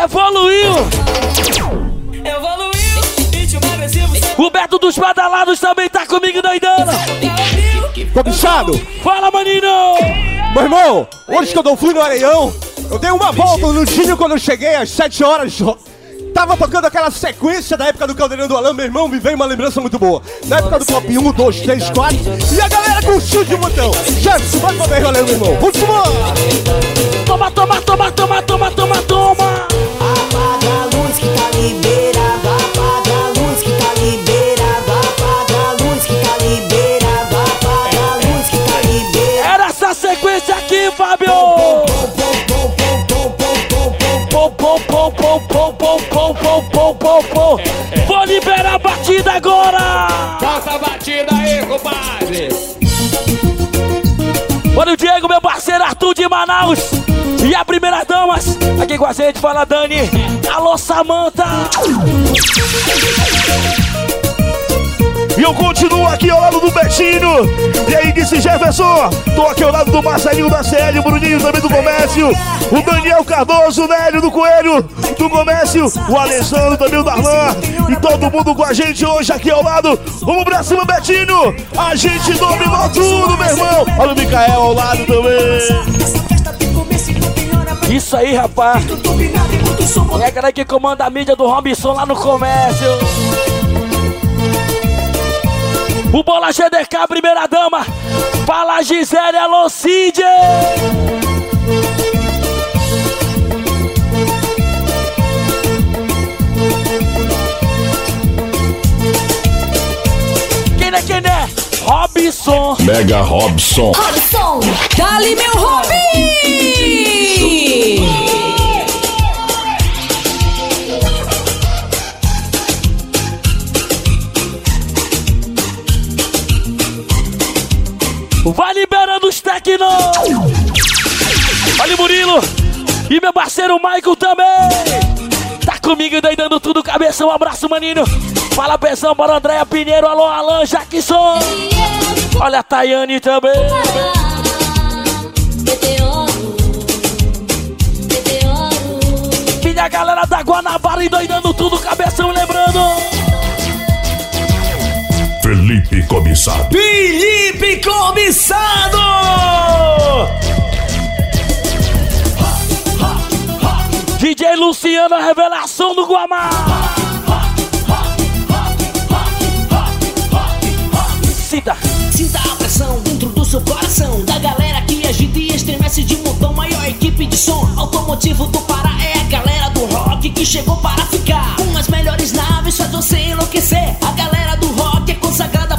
Evoluiu! Evoluiu, O Beto dos Badalados também tá comigo doidando! Cobiçado! Fala, maninho! Meu irmão, hoje que eu não fui no Areião, eu dei uma volta no Dinho quando eu cheguei às 7 horas. Tava tocando aquela sequência da época do Caldeirão do Alan, meu irmão, me veio uma lembrança muito boa. Na época do Pop 1, 2, 3, 4. E a galera curtiu de montão. Jefferson, vai comer rolê, meu irmão. Vamos embora! Toma, toma, toma, toma, toma, toma, toma! Compadre. Olha o Diego, meu parceiro Arthur de Manaus. E a primeira damas, aqui com a gente, fala Dani. Alô, Samanta. E eu continuo aqui ao lado do Betinho. E aí, disse Jefferson. Tô aqui ao lado do Marcelinho da CL, Bruninho também do Comércio. O Daniel Cardoso, Nélio do Coelho do Comércio. O Alessandro também, o Darlan. E todo mundo com a gente hoje aqui ao lado. Vamos pra cima, Betinho. A gente dominou tudo, meu irmão. Olha o Micael ao lado também. Isso aí, rapaz. É a galera que comanda a mídia do Robinson lá no comércio. O Bola GDK, primeira dama. Fala Gisele Alocide. Quem é, quem é? Robson. Mega Robson. Robson, dali meu Robin! Murilo. E meu parceiro Michael também. Tá comigo daí dando tudo, cabeção. Um abraço, maninho. Fala, pesão, para Andréia Pinheiro. Alô, Alan Jackson. Olha a Tayane também. Minha galera da Guanabara endoidando tudo, cabeção, lembrando. Felipe Comissado. Felipe Comissado! DJ Luciano, a revelação do Guamá. Sinta. Sinta a pressão dentro do seu coração Da galera que agita e estremece de montão Maior equipe de som Automotivo do Pará é a galera do rock Que chegou para ficar Com as melhores naves faz você enlouquecer A galera do rock é consagrada,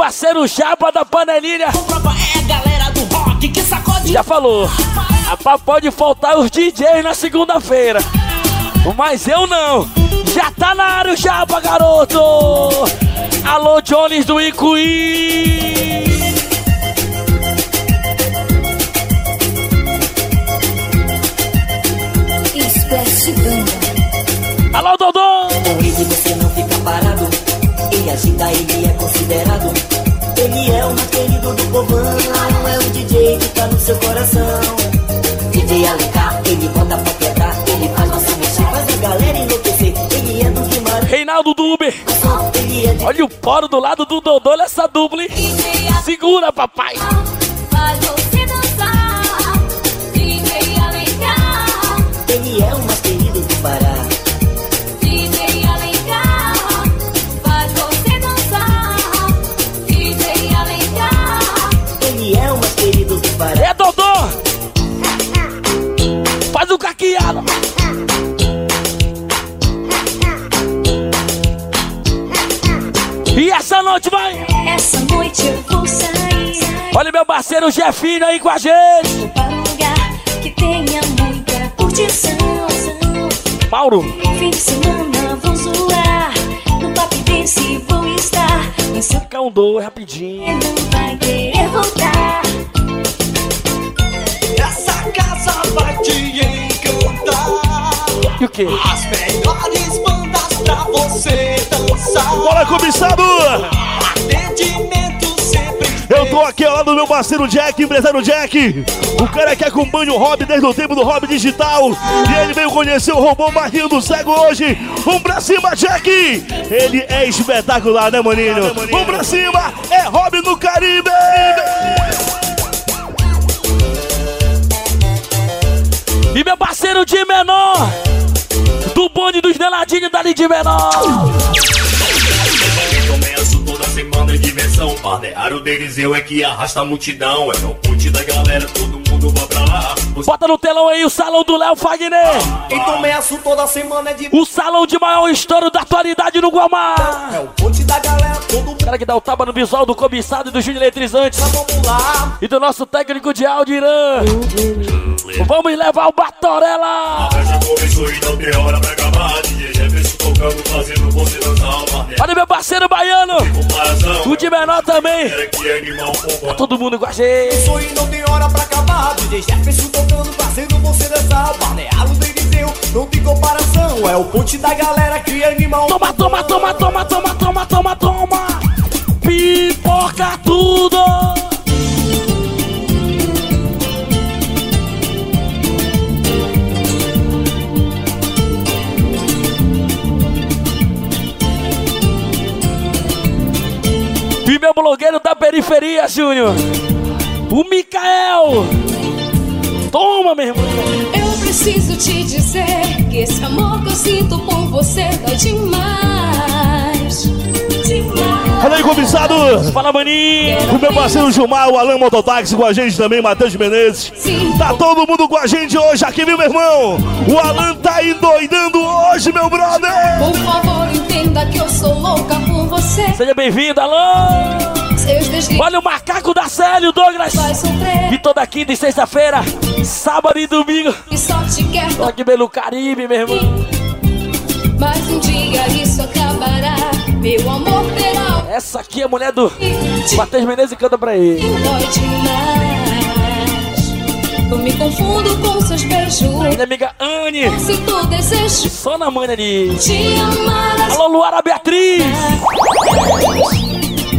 parceiro Japa da panelinha. Comprova é a galera do rock que sacode Já falou. Rapaz, pode faltar os DJs na segunda-feira. Mas eu não. Já tá na área o Japa, garoto. Alô, Jones do Icuí. Alô, Dodô. Com ele você não fica parado. E agita, ele é considerado. Coração. Ele bota pra quebrar. Ele faz você mexer, faz a galera enlouquecer. Ele é do Guimarães. Reinaldo do Uber. Olha o poro do lado do Dodô nessa dupla, hein? Segura, papai. Meu parceiro Jefinho aí com a gente. para um lugar que tenha muita curtição. Mauro. Fim de semana vou zoar. No Pop Dance vou estar. Seu Fica um dois rapidinho. não vai querer voltar. Essa casa vai te encantar. E o quê? As melhores bandas pra você dançar. Bora, sempre. Eu tô aqui ao lado do meu parceiro Jack, empresário Jack. O cara que acompanha o Hobby desde o tempo do Hobby Digital. E ele veio conhecer o robô Marquinho do Cego hoje. Vamos pra cima, Jack! Ele é espetacular, né, maninho? Vamos pra cima! É Hobby no Caribe! E meu parceiro de menor. Do bonde dos Neladinhos dali de menor. Começo toda semana de diversão. Balneário deles eu é que arrasta a multidão. É no ponte da galera, todo mundo vai pra lá. Bota no telão aí o salão do Léo Fagner. E começo toda semana de O salão de maior estouro da atualidade no Guamá. É o ponte da galera, todo mundo cara que dá o tapa no visual do cobiçado e do Júnior Eletrizante. vamos lá. E do nosso técnico de áudio, Irã. Vamos levar o Batorela. A festa começou e não tem hora pra acabar. DJ Jefferson tocando, fazendo você dançar. Balneário Olha meu parceiro baiano. O de menor também. Tá todo mundo com a gente. Isso aí não tem hora pra acabar. DJ Jefferson tocando, parceiro, você dançar. Balneário do Eliseu, não tem comparação. É o ponte da galera que anima o. Toma, toma, toma, toma, toma, toma, toma, toma. Pipoca tudo. E meu blogueiro da periferia, Júnior. O Mikael. Toma, meu irmão. Eu preciso te dizer que esse amor que eu sinto por você dói demais. Aí, comissário! Fala, maninho! O meu parceiro Gilmar, o Alan Mototáxi com a gente também, Matheus Menezes. Tá todo mundo com a gente hoje aqui, viu, meu irmão? O Alan tá endoidando hoje, meu brother! Por favor, entenda que eu sou louca por você. Seja bem-vindo, Alan! Olha o macaco da Célio, Douglas! vai sofrer. E toda quinta e sexta-feira, sábado e domingo. E só te quer Tô aqui pelo Caribe, meu irmão. Mas um dia isso acabará. Meu amor terá Essa aqui é a mulher do Matheus Menezes e canta pra ele. Eu me confundo com seus beijos. Minha amiga Anne, Sinto desejo só na manhã de. de amar. Alô, Luara Beatriz!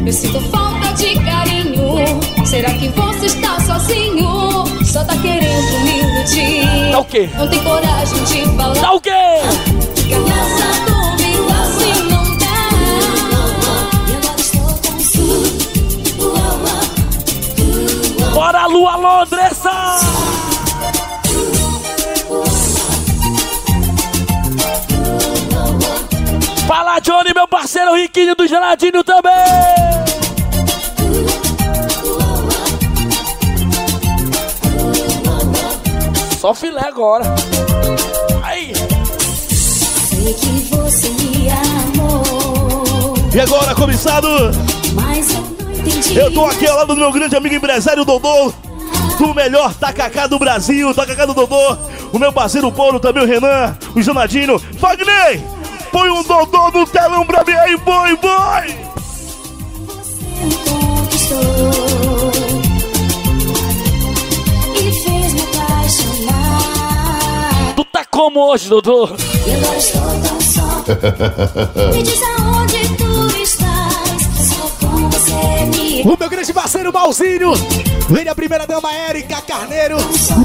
Eu sinto falta de carinho. Será que você está sozinho? Só tá querendo me iludir. Tá o quê? Não tem coragem de falar. Tá o quê? Fica parceiro Riquinho do Geladinho também! Só filé agora. Aí! Sei que você me amou. E agora, comissário? Mas eu não entendi. Eu tô aqui ao lado do meu grande amigo empresário Dodô, do melhor tacacá do Brasil, tacacá do Dodô. O meu parceiro Paulo, também o Renan, o Jonadinho. Fagner, põe um Dodô no telão pra mim aí, e fez me apaixonar. Tu tá como hoje, Dodô? E agora estou tão só. Me diz aonde tu estás. Só com você me. O meu grande parceiro Malzinho. Vem a primeira dama Érica Carneiro.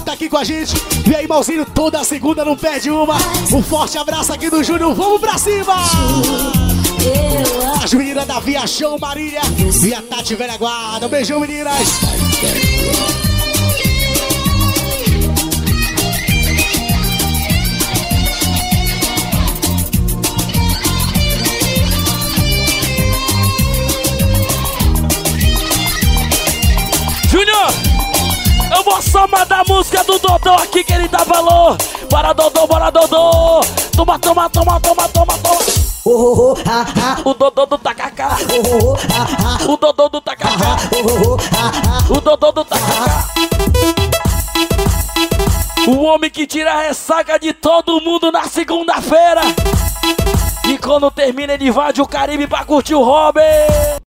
Tá aqui com a gente. E aí, Malzinho, toda segunda não perde uma. Um forte abraço aqui do Júnior. Vamos pra cima! As meninas da Via Show Marília e a Tati Velha Guarda. Um beijão, meninas. Eu vou só mandar a música do Dodô aqui que ele dá valor. Bora, Dodô, bora, Dodô. Toma, toma, toma, toma, toma, toma. O Dodô do Tacacá. O Dodô do Tacacá. O Dodô do Tacacá. O homem que tira a ressaca de todo mundo na segunda-feira. E quando termina, ele invade o Caribe pra curtir o Robin.